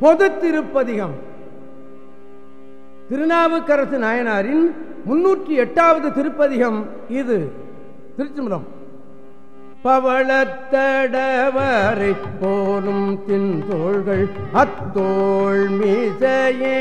பொது திருப்பதிகம் திருநாவுக்கரசு நாயனாரின் முன்னூற்றி எட்டாவது திருப்பதிகம் இது. திருச்சிமலம் பவளத்தடவரை போலும் தின்தோள்கள் அத்தோள் மீசையே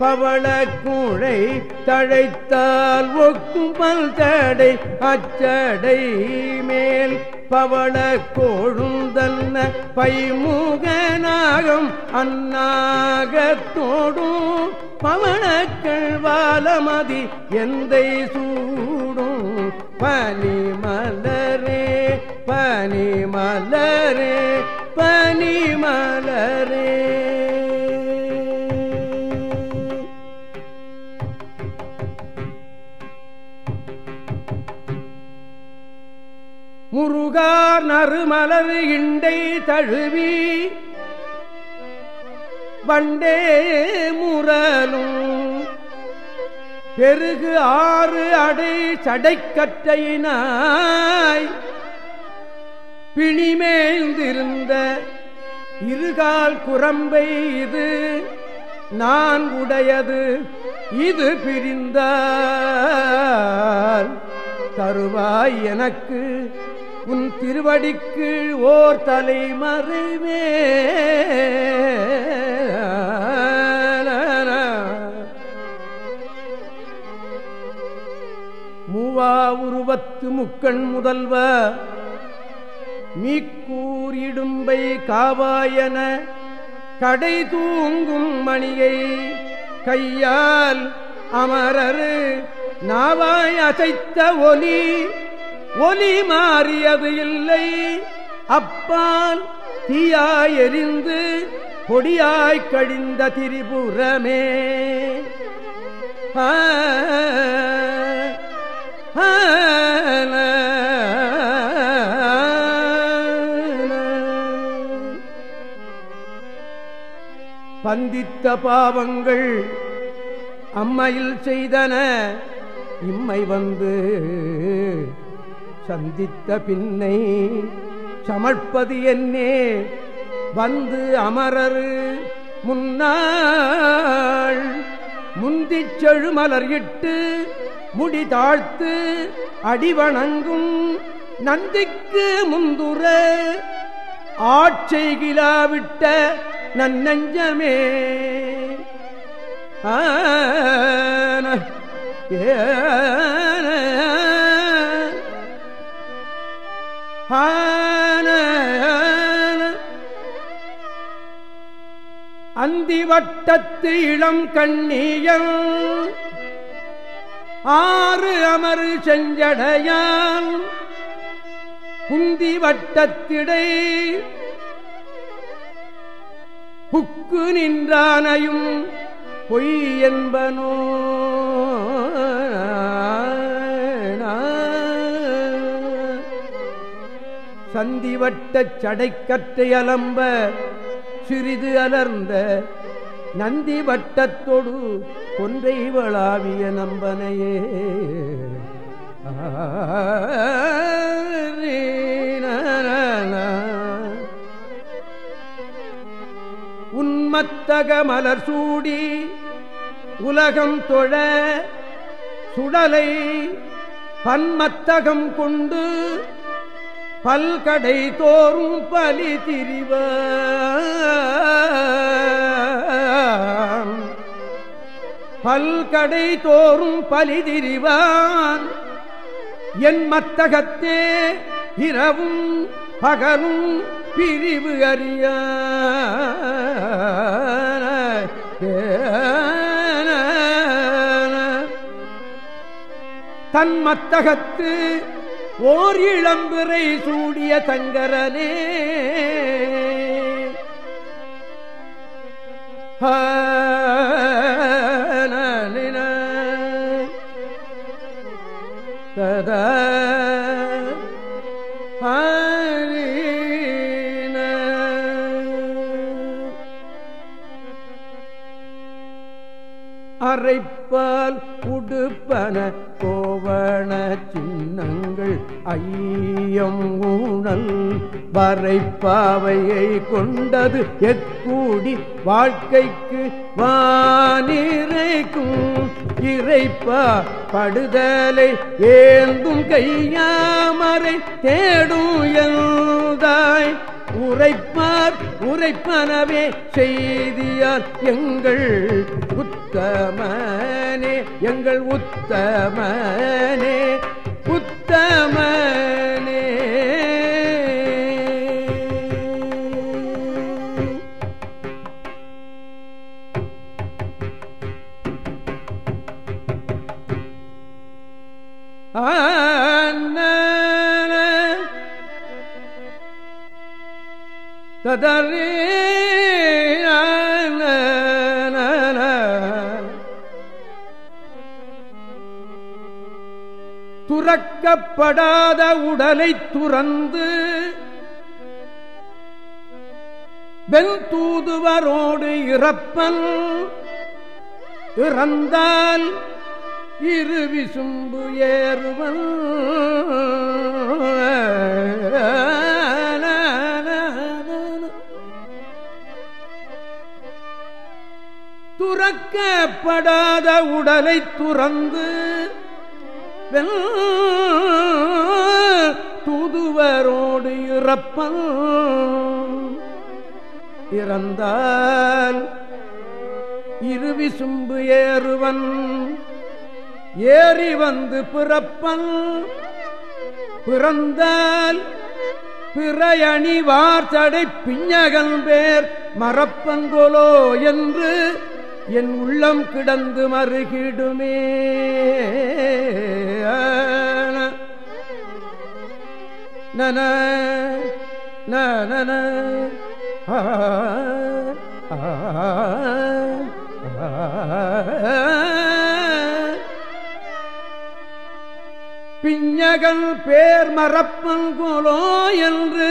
பவள கூழை தழைத்தால் ஒக்குமல் தடை அச்சடை மேல் பவள கோழுந்தன்ன பைமுகனாகும் அந்நாகத்தோடும் பவனக்கள் வாலமதி எந்தை சூடும்? பனி மலரே பனி மலரே பனி மலரே. புகார் நறுமலர் இண்டை தழுவி வண்டே முரலும். பெருகு ஆறு அடை சடைக்கற்றையினாய். பிணிமேந்திருந்த இருகால் குரம்பை இது நான் உடையது இது பிரிந்த தருவாய் எனக்கு உன் திருவடிக்கு ஓர் தலைமறைவே மூவா உருவத்து முக்கண் முதல்வ மீக்கூர் இடும்பை காவாயன கடை தூங்கும் மணியை கையால் அமரரு நாவாய் அசைத்த ஒலி ஒலி மாறியது இல்லை. அப்பால் தீயாய் எரிந்து பொடியாய் கழிந்த திரிபுரமே. பந்தித்த பாவங்கள் அம்மையில் செய்தன இம்மை வந்து சந்தித்த பின்னை சமர்ப்பது என்னே. வந்து அமரரு முன்னாள். முந்திச் செழுமலர் இட்டு முடி தாழ்த்து அடிவணங்கும் நந்திக்கு முந்துர ஆட்செய்கிலாவிட்ட நன்னஞ்சமே. ஏ அந்தி வட்டத்து இளம் கண்ணியம் ஆறு அமரு செஞ்சடையான். குந்தி வட்டத்திடை புக்கு நின்றானையும் பொய் என்பனோ. சந்திவட்டச் சடைக்கற்றை அலம்ப சிறிது அலர்ந்த நந்தி வட்டத்தொடு கொன்றை வளாவிய நம்பனையே. உன்மத்தக மலர் சூடி உலகம் தொழ சுடலை பன்மத்தகம் கொண்டு பல்கடை தோறும் பலி திரிவ. பல்கடை தோறும் பலி திரிவான். என் மத்தகத்தே இரவும் பகலும் பிரிவு அறிய. தன் மத்தகத்து ஓர் இளம்பிறை சூடிய தங்கரனே தத அரைப்பால் திருப்பன கோவண சின்னங்கள் ஐயம் ஊழல் வரைப்பாவையை கொண்டது எக்கூடி வாழ்க்கைக்கு வானிறைக்கும். இறைப்பா படுதலை ஏந்தும் கையாமரை தேடும் எழுதாய் உரைப்பார் உரைப்பனவே செய்தியால் எங்கள் உத்தமனே எங்கள் உத்தமனே உத்தமனே ததரே துறக்கப்படாத உடலை துறந்து வெண் தூதுவரோடு இறப்பன் இறந்தால் இரு விசும்பு ஏறுவன் துறக்கப்படாத உடலை துறந்து தூதுவரோடு இறப்பன். இறந்தால் இருவிசும்பு ஏறுவன். ஏறி வந்து பிறப்பன். பிறந்தால் பிறையணிவார் தடை பிஞ்சகன் பேர் மறப்பங்கோலோ என்று என் உள்ளம் கிடந்து மறுகிடுமே. நன நன பிஞ்சகன் பேர் மறப்பங்கோலோ என்று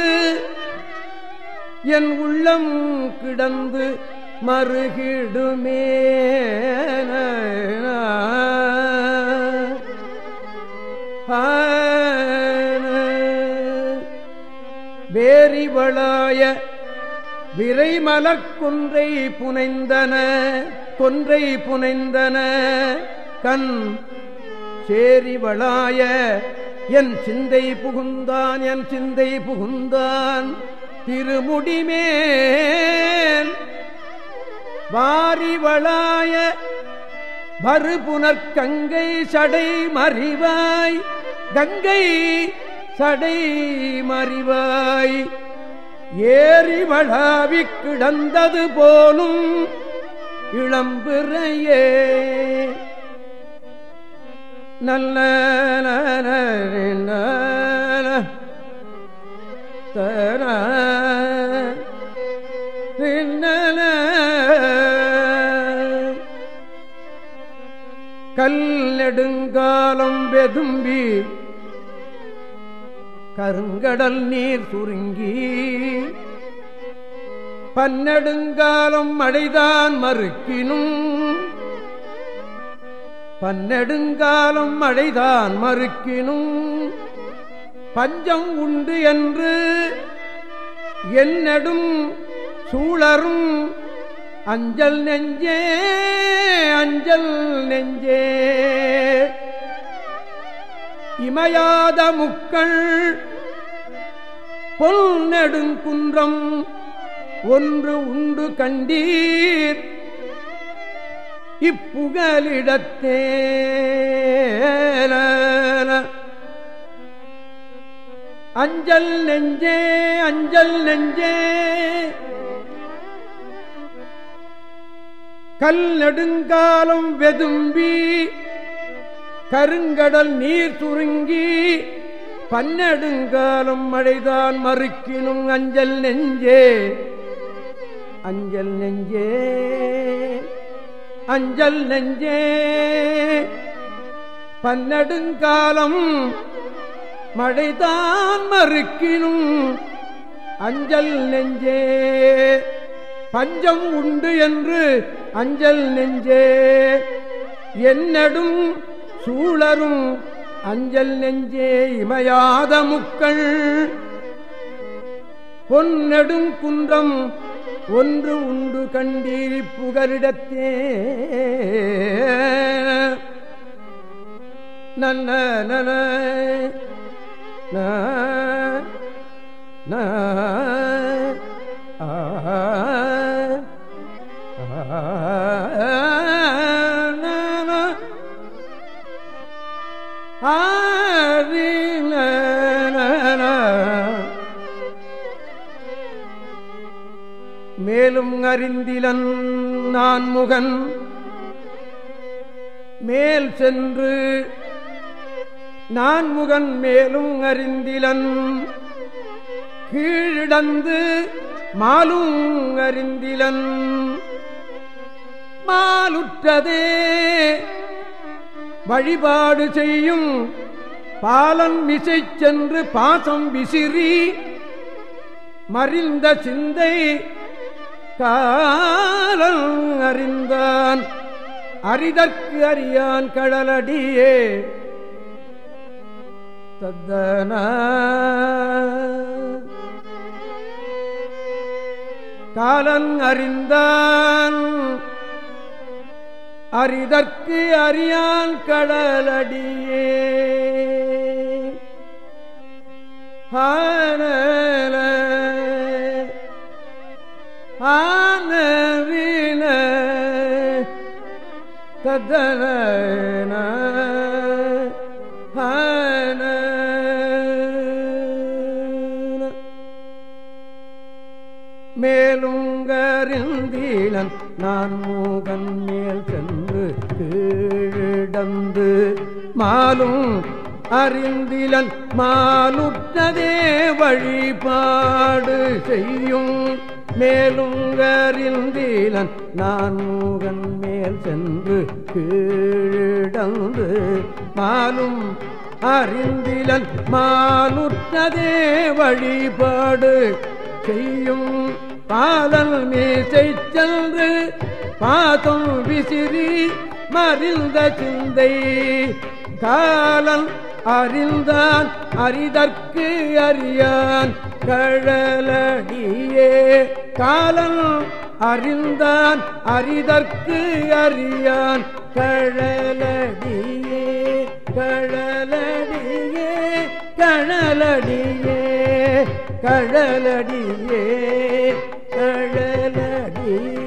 என் உள்ளம் கிடந்து மறுகிடுமே வேரிவளாய விரைமலக்குன்றை புனைந்தன கொன்றை புனைந்தன. கண் சேரிவளாய என் சிந்தை புகுந்தான் என் சிந்தை புகுந்தான். திருமுடிமேல் வாரிவளாய மறுபுனர்கங்கை சடை மறிவாய் கங்கை சடை மறிவாய். ஏறிவளாவி கிடந்தது போலும் இளம்பிறையே. நல்ல தர நெடுங்காலம் வெதும்பி கருங்கடல் நீர் சுருங்கி பன்னெடுங்காலம் மழைதான் மறுக்கினும் பன்னெடுங்காலம் மழைதான் மறுக்கினும் பஞ்சம் உண்டு என்று என்னடும் சூழரும் அஞ்சல் நெஞ்சே அஞ்சல் நெஞ்சே. இமையாத முக்கள். பொல் நெடுங்குன்றம் ஒன்று உண்டு கண்டீர். இப்புகலிடத்தே அஞ்சல் நெஞ்சே அஞ்சல் நெஞ்சே. கல் நெடுங்காலம் வெதும்பி கருங்கடல் நீர் சுருங்கி பன்னெடுங்காலம் மழைதான் மறுக்கினும் அஞ்சல் நெஞ்சே. அஞ்சல் நெஞ்சே. அஞ்சல் நெஞ்சே. பன்னெடுங்காலம் மழைதான் மறுக்கினும் அஞ்சல் நெஞ்சே. பஞ்சம் உண்டு என்று அஞ்சல் நெஞ்சே. என்னடும் சூழரும் அஞ்சல் நெஞ்சே இமையாத முக்கள். பொன்னெடும் குன்றம் ஒன்று உண்டு கண்டீரி புகரிடத்தே நன்ன நன ந ஆ மேலும் அறிந்திலன் நான் முகன் மேல் சென்று நான் முகன் மேலும் அறிந்திலன் கீழிடந்து மாலும் அறிந்திலன் மாலுற்றதே வழிபாடு செய்யும் பாலன் மிசை சென்று பாசம் விசிறி மறிந்த சிந்தை காலன் அறிந்தான். அரிதற்கு அறியான் கடலடியே தத்தன. காலன் அறிந்தான். அரிதற்கு அறியான் கடலடியே. ஆனல ஆனவின ததன மேலுங்கறிந்தீழன் நான் மூகன் மேல் சென்று கீழடந்து மாலும் அறிந்திலன் மாலுற்றதே வழிபாடு செய்யும் மேலுங்கறிந்தீலன் நான் மூகன் மேல் சென்று கீழடந்து மாலும் அறிந்திலன் மாலுற்றதே வழிபாடு செய்யும் பாதல் மீசை சென்று பாதம் விசிறி மறிந்த சிந்தை. காலன் அறிந்தான் அரிதற்கு அறியான். கழலடியே காலன் அறிந்தான் அரிதற்கு அறியான். கழலடியே கழலடியே கழலடியே கழலடியே. கழலடியே